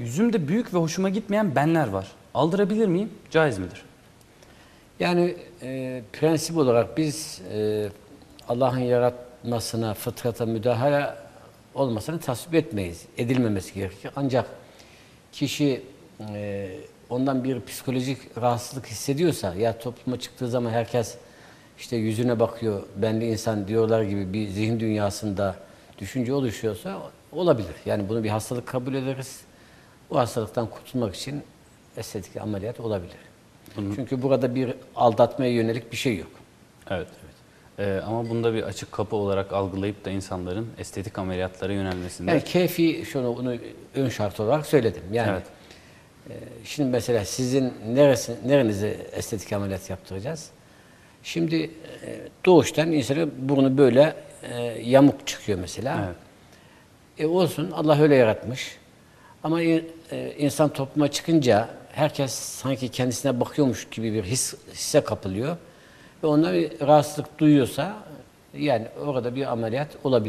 yüzümde büyük ve hoşuma gitmeyen benler var. Aldırabilir miyim? Caiz midir? Yani e, prensip olarak biz e, Allah'ın yaratmasına, fıtrata müdahale olmasını tasvip etmeyiz. Edilmemesi gerekir. Ancak kişi e, ondan bir psikolojik rahatsızlık hissediyorsa ya topluma çıktığı zaman herkes işte yüzüne bakıyor, benli insan diyorlar gibi bir zihin dünyasında düşünce oluşuyorsa olabilir. Yani bunu bir hastalık kabul ederiz. Bu hastalıktan kurtulmak için estetik ameliyat olabilir. Çünkü burada bir aldatmaya yönelik bir şey yok. Evet. Ee, ama bunda bir açık kapı olarak algılayıp da insanların estetik ameliyatlara yönelmesinde Yani keyfi şunu bunu ön şart olarak söyledim. Yani Evet. e, şimdi mesela sizin neresi nerenize estetik ameliyat yaptıracağız? Şimdi e, doğuştan insanın burnu böyle e, yamuk çıkıyor mesela. Evet. E olsun Allah öyle yaratmış. Ama e, insan topluma çıkınca herkes sanki kendisine bakıyormuş gibi bir his, hisse kapılıyor. Ve ondan bir rahatsızlık duyuyorsa yani orada bir ameliyat olabilir.